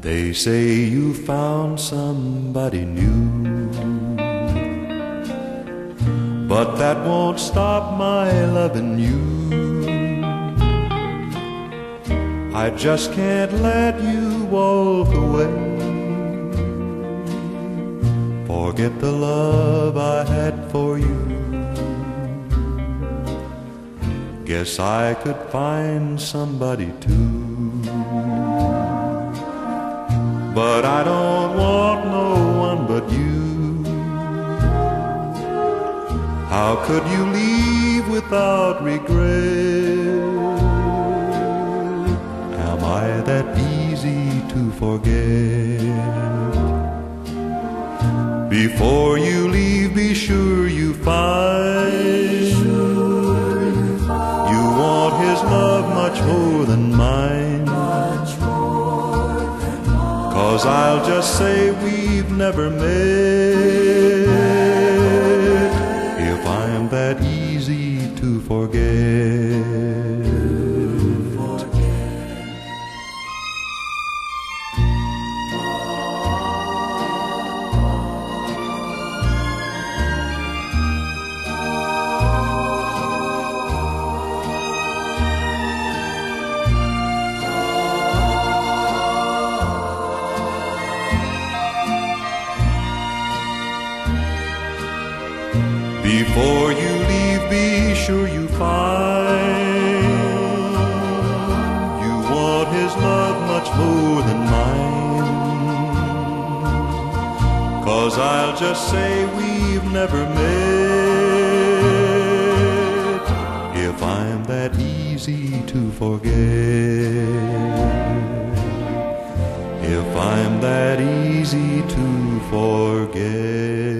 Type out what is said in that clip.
They say you found somebody new. But that won't stop my loving you. I just can't let you walk away. Forget the love I had for you. Guess I could find somebody too. But I don't want no one but you. How could you leave without regret? Am I that easy to forget? Before you leave, be sure you find Cause I'll just say we've never met if I'm that easy to forget. Before you leave, be sure you find you want his love much more than mine. Cause I'll just say we've never met if I'm that easy to forget. If I'm that easy to forget.